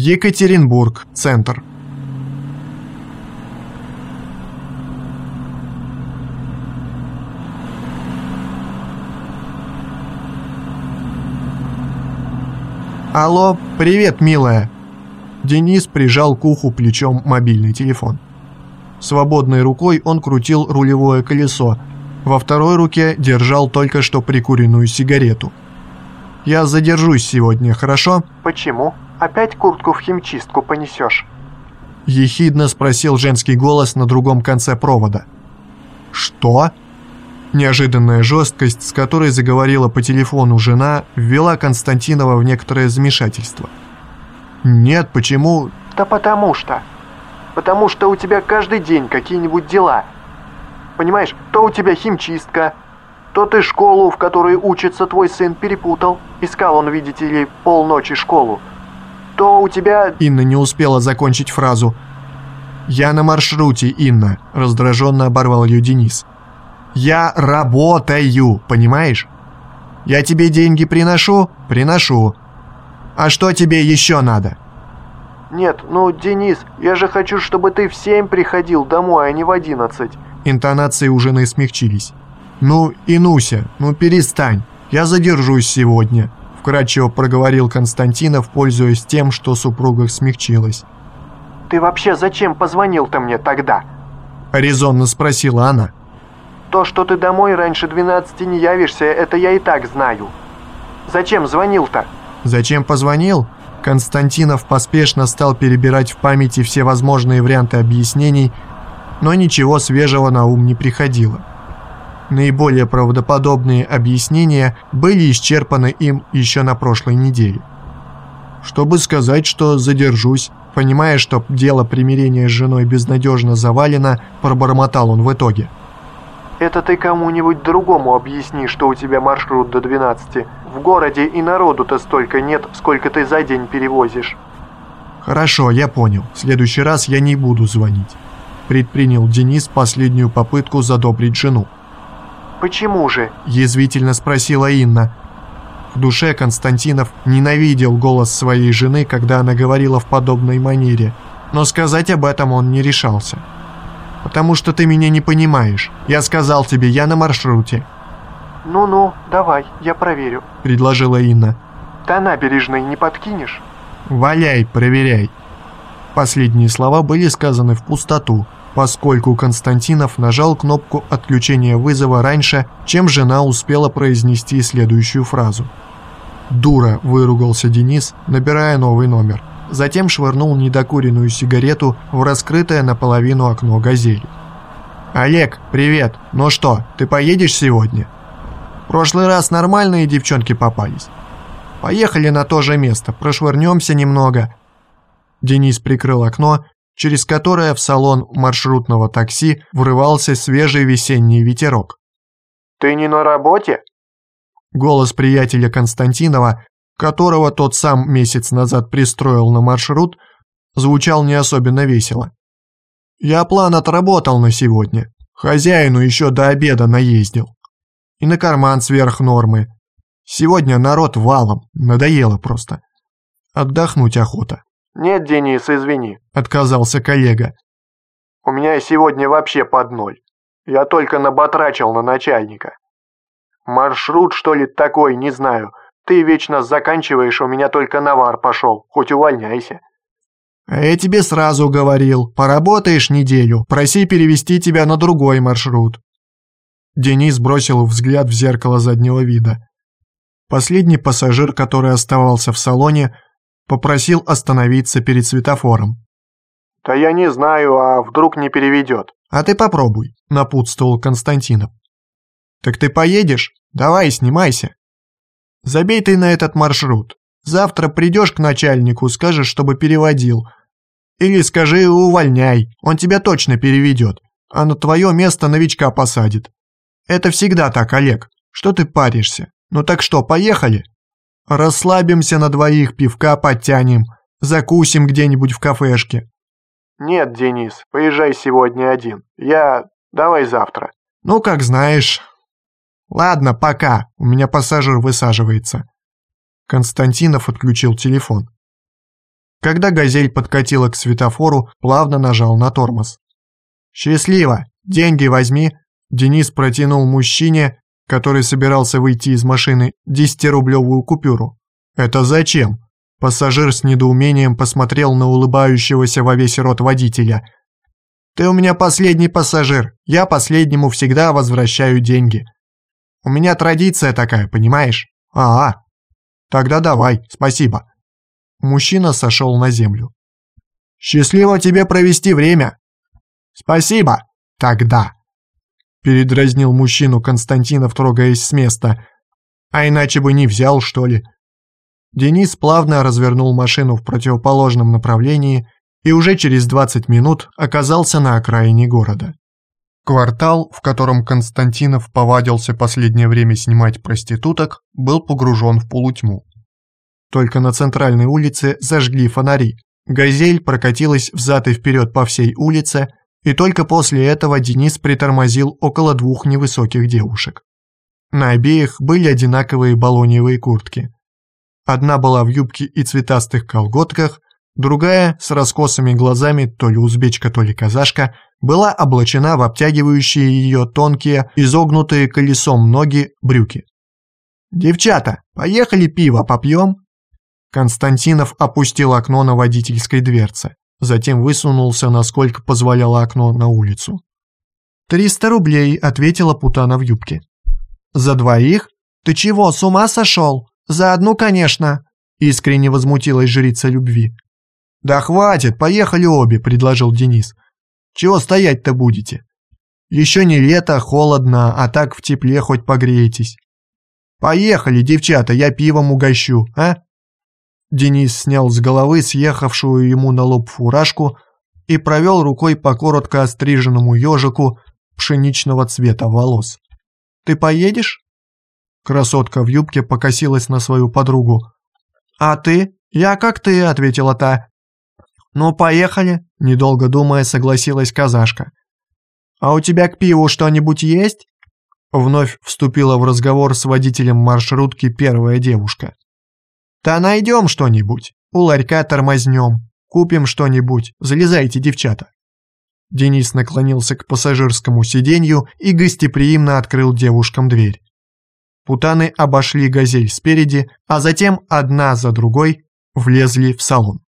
Екатеринбург, центр. Алло, привет, милая. Денис прижал к уху плечом мобильный телефон. Свободной рукой он крутил рулевое колесо, во второй руке держал только что прикуренную сигарету. «Я задержусь сегодня, хорошо?» «Почему? Опять куртку в химчистку понесешь?» Ехидно спросил женский голос на другом конце провода. «Что?» Неожиданная жесткость, с которой заговорила по телефону жена, ввела Константинова в некоторое замешательство. «Нет, почему?» «Да потому что. Потому что у тебя каждый день какие-нибудь дела. Понимаешь, то у тебя химчистка, то ты школу, в которой учится твой сын, перепутал. Искал он, видите ли, полночи школу. То у тебя...» Инна не успела закончить фразу. «Я на маршруте, Инна», — раздраженно оборвал ее Денис. «Я работаю, понимаешь? Я тебе деньги приношу? Приношу. А что тебе еще надо?» «Нет, ну, Денис, я же хочу, чтобы ты в семь приходил домой, а не в одиннадцать». Интонации у жены смягчились. «Ну, Инуся, ну перестань, я задержусь сегодня», вкратчиво проговорил Константинов, пользуясь тем, что супруга смягчилась. «Ты вообще зачем позвонил-то мне тогда?» резонно спросила она. «То, что ты домой раньше 12 не явишься, это я и так знаю. Зачем звонил-то?» «Зачем позвонил?» Константинов поспешно стал перебирать в памяти все возможные варианты объяснений, но ничего свежего на ум не приходило. Наиболее правдоподобные объяснения были исчерпаны им еще на прошлой неделе. Чтобы сказать, что задержусь, понимая, что дело примирения с женой безнадежно завалено, пробормотал он в итоге. «Это ты кому-нибудь другому объясни, что у тебя маршрут до 12. В городе и народу-то столько нет, сколько ты за день перевозишь». «Хорошо, я понял. В следующий раз я не буду звонить», — предпринял Денис последнюю попытку задобрить жену. «Почему же?» – язвительно спросила Инна. В душе Константинов ненавидел голос своей жены, когда она говорила в подобной манере, но сказать об этом он не решался. «Потому что ты меня не понимаешь. Я сказал тебе, я на маршруте». «Ну-ну, давай, я проверю», – предложила Инна. «До набережной не подкинешь?» «Валяй, проверяй». Последние слова были сказаны в пустоту, поскольку Константинов нажал кнопку отключения вызова раньше, чем жена успела произнести следующую фразу. «Дура!» – выругался Денис, набирая новый номер. Затем швырнул недокуренную сигарету в раскрытое наполовину окно «Газели». «Олег, привет! Ну что, ты поедешь сегодня?» «В прошлый раз нормальные девчонки попались. Поехали на то же место, прошвырнемся немного». Денис прикрыл окно через которое в салон маршрутного такси врывался свежий весенний ветерок. «Ты не на работе?» Голос приятеля Константинова, которого тот сам месяц назад пристроил на маршрут, звучал не особенно весело. «Я план отработал на сегодня. Хозяину еще до обеда наездил. И на карман сверх нормы. Сегодня народ валом, надоело просто. Отдохнуть охота». «Нет, Денис, извини», — отказался коллега. «У меня сегодня вообще под ноль. Я только наботрачил на начальника. Маршрут, что ли, такой, не знаю. Ты вечно заканчиваешь, у меня только навар пошел, хоть увольняйся». «А я тебе сразу говорил, поработаешь неделю, проси перевести тебя на другой маршрут». Денис бросил взгляд в зеркало заднего вида. Последний пассажир, который оставался в салоне, Попросил остановиться перед светофором. «Да я не знаю, а вдруг не переведет?» «А ты попробуй», — напутствовал Константинов. «Так ты поедешь? Давай, снимайся. Забей ты на этот маршрут. Завтра придешь к начальнику, скажешь, чтобы переводил. Или скажи увольняй, он тебя точно переведет, а на твое место новичка посадит. Это всегда так, Олег. Что ты паришься? Ну так что, поехали?» Расслабимся на двоих, пивка подтянем, закусим где-нибудь в кафешке». «Нет, Денис, поезжай сегодня один. Я... давай завтра». «Ну, как знаешь». «Ладно, пока, у меня пассажир высаживается». Константинов отключил телефон. Когда «Газель» подкатила к светофору, плавно нажал на тормоз. «Счастливо! Деньги возьми!» Денис протянул мужчине, который собирался выйти из машины, десятирублевую купюру. «Это зачем?» Пассажир с недоумением посмотрел на улыбающегося во весь рот водителя. «Ты у меня последний пассажир. Я последнему всегда возвращаю деньги. У меня традиция такая, понимаешь? А, -а. Тогда давай, спасибо». Мужчина сошел на землю. «Счастливо тебе провести время!» «Спасибо! Тогда!» Передразнил мужчину Константинов, трогаясь с места. «А иначе бы не взял, что ли?» Денис плавно развернул машину в противоположном направлении и уже через 20 минут оказался на окраине города. Квартал, в котором Константинов повадился последнее время снимать проституток, был погружен в полутьму. Только на центральной улице зажгли фонари. «Газель» прокатилась взад и вперед по всей улице, и только после этого Денис притормозил около двух невысоких девушек. На обеих были одинаковые балоневые куртки – Одна была в юбке и цветастых колготках, другая, с раскосыми глазами, то ли узбечка, то ли казашка, была облачена в обтягивающие ее тонкие, изогнутые колесом ноги брюки. «Девчата, поехали пиво попьем?» Константинов опустил окно на водительской дверце, затем высунулся, насколько позволяло окно, на улицу. «Триста рублей», — ответила путана в юбке. «За двоих? Ты чего, с ума сошел?» «За одну, конечно», – искренне возмутилась жрица любви. «Да хватит, поехали обе», – предложил Денис. «Чего стоять-то будете? Еще не лето, холодно, а так в тепле хоть погреетесь. Поехали, девчата, я пивом угощу, а?» Денис снял с головы съехавшую ему на лоб фуражку и провел рукой по коротко остриженному ежику пшеничного цвета волос. «Ты поедешь?» Красотка в юбке покосилась на свою подругу. «А ты?» «Я как ты», — ответила та. «Ну, поехали», — недолго думая согласилась казашка. «А у тебя к пиву что-нибудь есть?» Вновь вступила в разговор с водителем маршрутки первая девушка. «Да найдем что-нибудь. У ларька тормознем. Купим что-нибудь. Залезайте, девчата». Денис наклонился к пассажирскому сиденью и гостеприимно открыл девушкам дверь. Путаны обошли «Газель» спереди, а затем одна за другой влезли в салон.